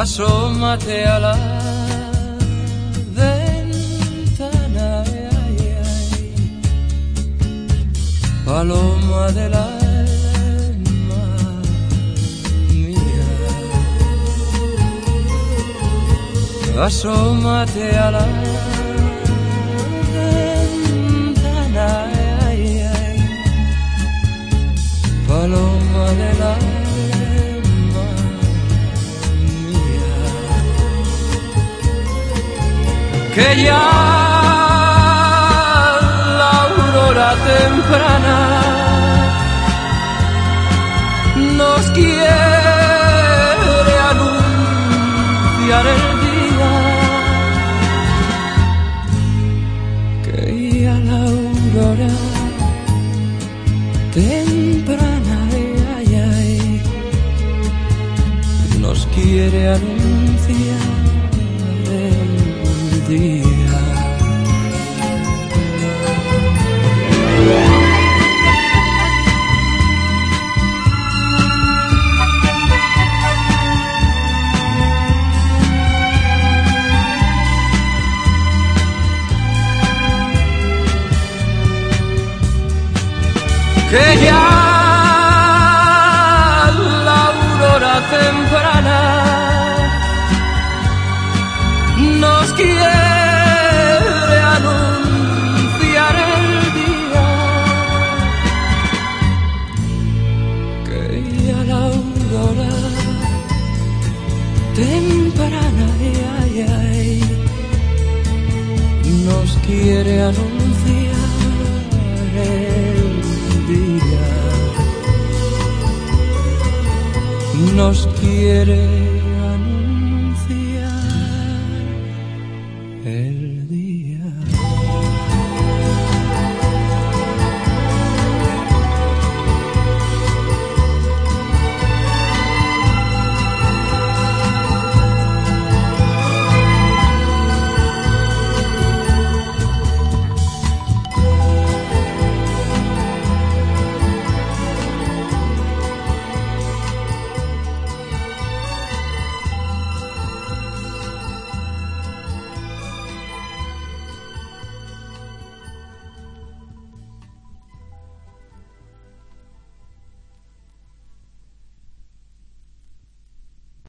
asómate a la ventana, ay, ay, paloma del alma mía, asómate a la que ya la aurora temprana nos quiere anunciar el día que ya la aurora temprana ay, ay, nos quiere anunciar día. Que ya la aurora temprana nos quiere temprana, ay, ay, nos quiere anunciar el día, nos quiere anunciar el